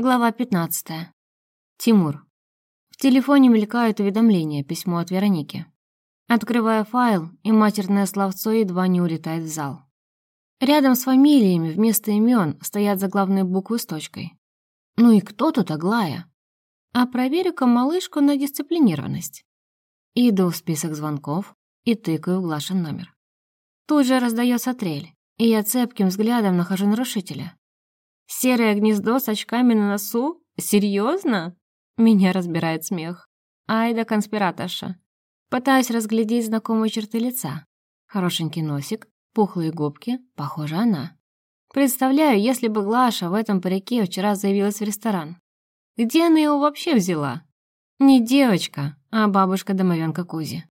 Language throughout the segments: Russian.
Глава 15. Тимур. В телефоне мелькают уведомления, письмо от Вероники. Открываю файл, и матерное словцо едва не улетает в зал. Рядом с фамилиями вместо имен стоят заглавные буквы с точкой. Ну и кто тут Аглая? А проверю-ка малышку на дисциплинированность. Иду в список звонков и тыкаю в Глашин номер. Тут же раздается трель, и я цепким взглядом нахожу нарушителя. Серое гнездо с очками на носу? Серьезно? Меня разбирает смех. Ай да конспираторша. Пытаюсь разглядеть знакомые черты лица. Хорошенький носик, пухлые губки, похоже, она. Представляю, если бы Глаша в этом парике вчера заявилась в ресторан. Где она его вообще взяла? Не девочка, а бабушка-домовенка Кузи.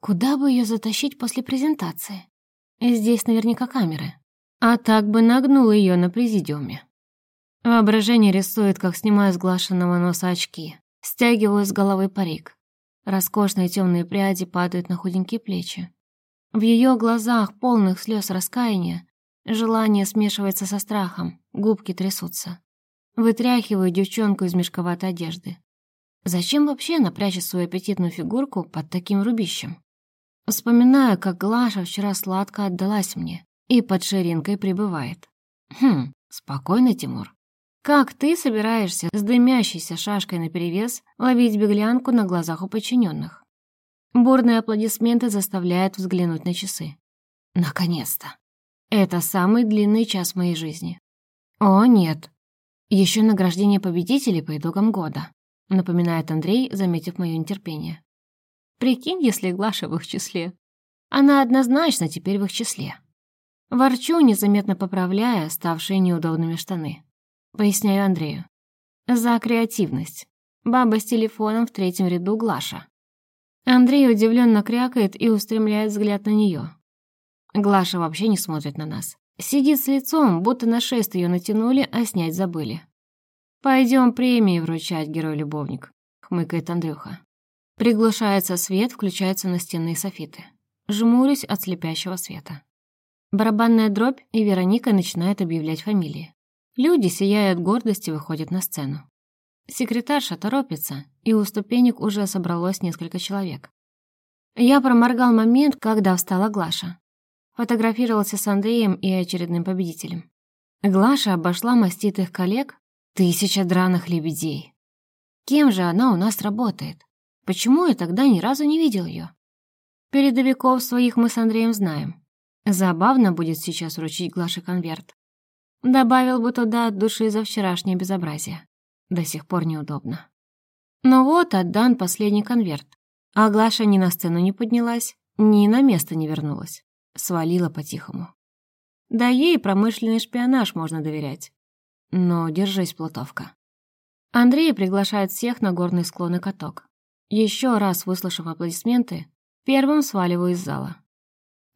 Куда бы ее затащить после презентации? Здесь наверняка камеры. А так бы нагнул ее на президиуме. Воображение рисует, как снимаю с глашенного носа очки, стягиваю с головы парик. Роскошные темные пряди падают на худенькие плечи. В ее глазах, полных слез раскаяния, желание смешивается со страхом, губки трясутся. Вытряхиваю девчонку из мешковатой одежды. Зачем вообще она прячет свою аппетитную фигурку под таким рубищем? Вспоминаю, как Глаша вчера сладко отдалась мне и под ширинкой прибывает. Хм, спокойно, Тимур. Как ты собираешься с дымящейся шашкой наперевес ловить беглянку на глазах у подчиненных? Бурные аплодисменты заставляют взглянуть на часы. Наконец-то. Это самый длинный час моей жизни. О, нет. Еще награждение победителей по итогам года, напоминает Андрей, заметив мое нетерпение. Прикинь, если Глаша в их числе. Она однозначно теперь в их числе. Ворчу, незаметно поправляя ставшие неудобными штаны. Поясняю Андрею. За креативность. Баба с телефоном в третьем ряду Глаша. Андрей удивленно крякает и устремляет взгляд на нее. Глаша вообще не смотрит на нас. Сидит с лицом, будто на шест ее натянули, а снять забыли. «Пойдем премии вручать, герой-любовник», — хмыкает Андрюха. Приглушается свет, включаются настенные софиты. Жмурюсь от слепящего света. Барабанная дробь, и Вероника начинает объявлять фамилии. Люди, сияя от гордости, выходят на сцену. Секретарша торопится, и у ступенек уже собралось несколько человек. Я проморгал момент, когда встала Глаша. Фотографировался с Андреем и очередным победителем. Глаша обошла маститых коллег тысяча драных лебедей. Кем же она у нас работает? Почему я тогда ни разу не видел ее? Передовиков своих мы с Андреем знаем. Забавно будет сейчас вручить Глаше конверт. Добавил бы туда от души за вчерашнее безобразие. До сих пор неудобно. Но вот отдан последний конверт. А Глаша ни на сцену не поднялась, ни на место не вернулась. Свалила по-тихому. Да ей промышленный шпионаж можно доверять. Но держись, плутовка. Андрей приглашает всех на горный склон и каток. Еще раз выслушав аплодисменты, первым сваливаю из зала.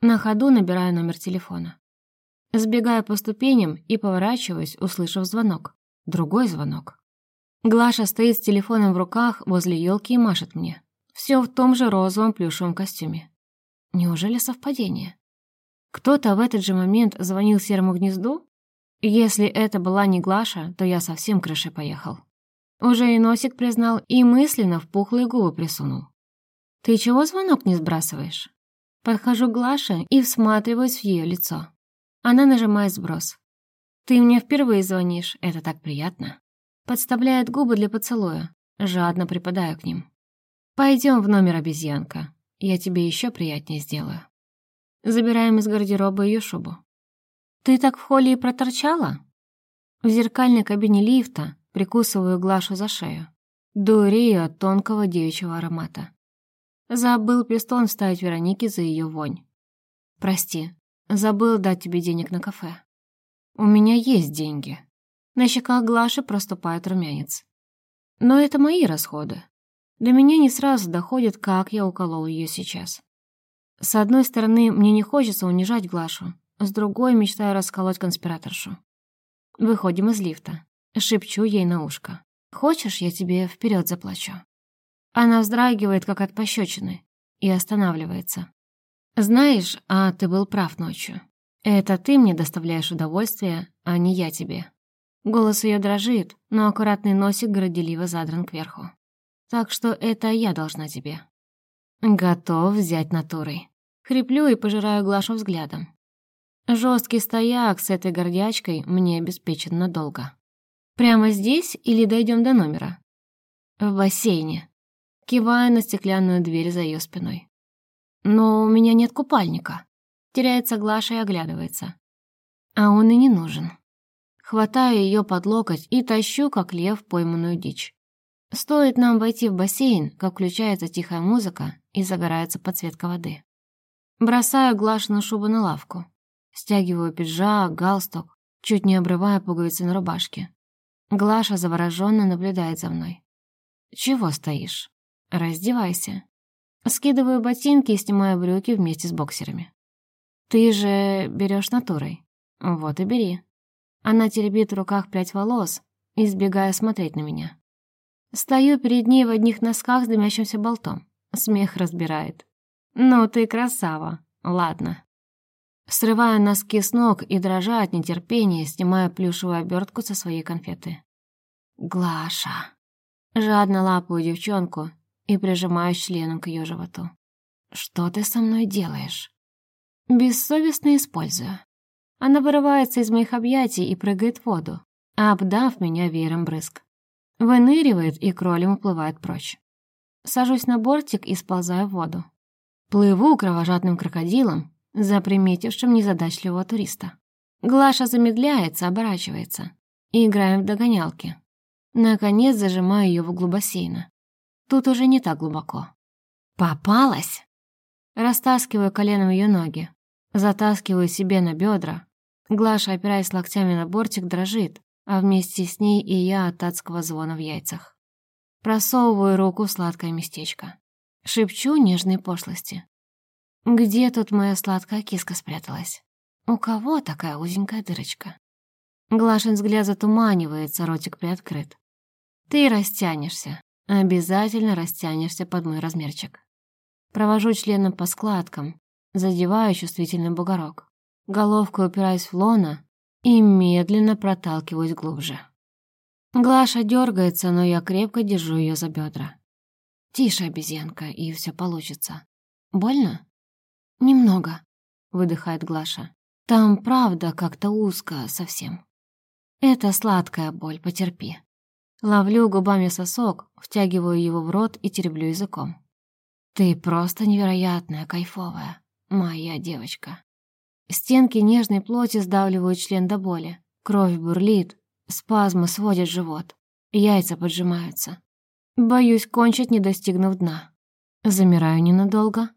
На ходу набираю номер телефона. Сбегаю по ступеням и поворачиваюсь, услышав звонок. Другой звонок. Глаша стоит с телефоном в руках возле елки и машет мне. Все в том же розовом плюшевом костюме. Неужели совпадение? Кто-то в этот же момент звонил серому гнезду? Если это была не Глаша, то я совсем крышей поехал. Уже и носик признал, и мысленно в пухлые губы присунул. «Ты чего звонок не сбрасываешь?» Подхожу к Глаше и всматриваюсь в ее лицо. Она нажимает сброс. «Ты мне впервые звонишь, это так приятно». Подставляет губы для поцелуя, жадно припадаю к ним. «Пойдем в номер, обезьянка, я тебе еще приятнее сделаю». Забираем из гардероба ее шубу. «Ты так в холле и проторчала?» В зеркальной кабине лифта прикусываю Глашу за шею. Дурею от тонкого девичьего аромата. Забыл пистон вставить Веронике за ее вонь. «Прости, Забыл дать тебе денег на кафе. У меня есть деньги. На щеках Глаши проступает румянец. Но это мои расходы. До меня не сразу доходит, как я уколол ее сейчас. С одной стороны, мне не хочется унижать Глашу, с другой мечтаю расколоть конспираторшу. Выходим из лифта. Шепчу ей на ушко. «Хочешь, я тебе вперед заплачу?» Она вздрагивает, как от пощечины, и останавливается. «Знаешь, а ты был прав ночью. Это ты мне доставляешь удовольствие, а не я тебе. Голос ее дрожит, но аккуратный носик горделиво задран кверху. Так что это я должна тебе. Готов взять натурой. Хриплю и пожираю Глашу взглядом. Жесткий стояк с этой гордячкой мне обеспечен надолго. Прямо здесь или дойдем до номера? В бассейне. Киваю на стеклянную дверь за ее спиной. Но у меня нет купальника. Теряется Глаша и оглядывается. А он и не нужен. Хватаю ее под локоть и тащу, как лев, пойманную дичь. Стоит нам войти в бассейн, как включается тихая музыка и загорается подсветка воды. Бросаю Глашину шубу на лавку. Стягиваю пиджак, галстук, чуть не обрывая пуговицы на рубашке. Глаша завороженно наблюдает за мной. «Чего стоишь? Раздевайся». Скидываю ботинки и снимаю брюки вместе с боксерами. «Ты же берешь натурой. Вот и бери». Она теребит в руках прядь волос, избегая смотреть на меня. Стою перед ней в одних носках с дымящимся болтом. Смех разбирает. «Ну ты красава. Ладно». Срываю носки с ног и, дрожа от нетерпения, снимаю плюшевую обертку со своей конфеты. «Глаша». Жадно лапаю девчонку и прижимаю членом к ее животу. «Что ты со мной делаешь?» Бессовестно использую. Она вырывается из моих объятий и прыгает в воду, обдав меня веером брызг. Выныривает и кролем уплывает прочь. Сажусь на бортик и сползаю в воду. Плыву кровожадным крокодилом, заприметившим незадачливого туриста. Глаша замедляется, оборачивается. И играем в догонялки. Наконец зажимаю ее в углу бассейна. Тут уже не так глубоко. «Попалась!» Растаскиваю коленом ее ноги. Затаскиваю себе на бедра, Глаша, опираясь локтями на бортик, дрожит, а вместе с ней и я от адского звона в яйцах. Просовываю руку в сладкое местечко. Шепчу нежные пошлости. Где тут моя сладкая киска спряталась? У кого такая узенькая дырочка? Глашин взгляд затуманивается, ротик приоткрыт. Ты растянешься, обязательно растянешься под мой размерчик. Провожу членом по складкам, задеваю чувствительный бугорок головкой упираясь в лона и медленно проталкиваюсь глубже. Глаша дергается, но я крепко держу ее за бедра. «Тише, обезьянка, и все получится. Больно?» «Немного», — выдыхает Глаша. «Там правда как-то узко совсем. Это сладкая боль, потерпи». Ловлю губами сосок, втягиваю его в рот и тереблю языком. «Ты просто невероятная, кайфовая, моя девочка». Стенки нежной плоти сдавливают член до боли. Кровь бурлит, спазмы сводят живот. Яйца поджимаются. Боюсь кончить, не достигнув дна. Замираю ненадолго.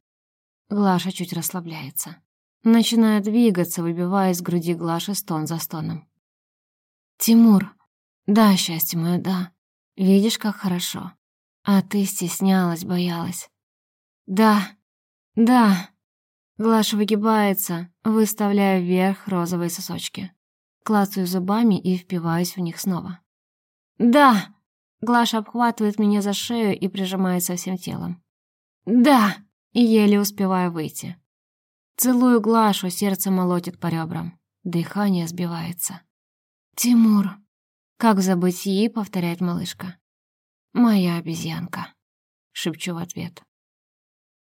Глаша чуть расслабляется. Начинает двигаться, выбивая из груди Глаши стон за стоном. «Тимур, да, счастье мое, да. Видишь, как хорошо. А ты стеснялась, боялась. Да, да, Глаша выгибается, выставляя вверх розовые сосочки. Клацаю зубами и впиваюсь в них снова. «Да!» Глаша обхватывает меня за шею и прижимается всем телом. «Да!» И еле успеваю выйти. Целую Глашу, сердце молотит по ребрам. Дыхание сбивается. «Тимур!» Как в забытии, повторяет малышка. «Моя обезьянка!» Шепчу в ответ.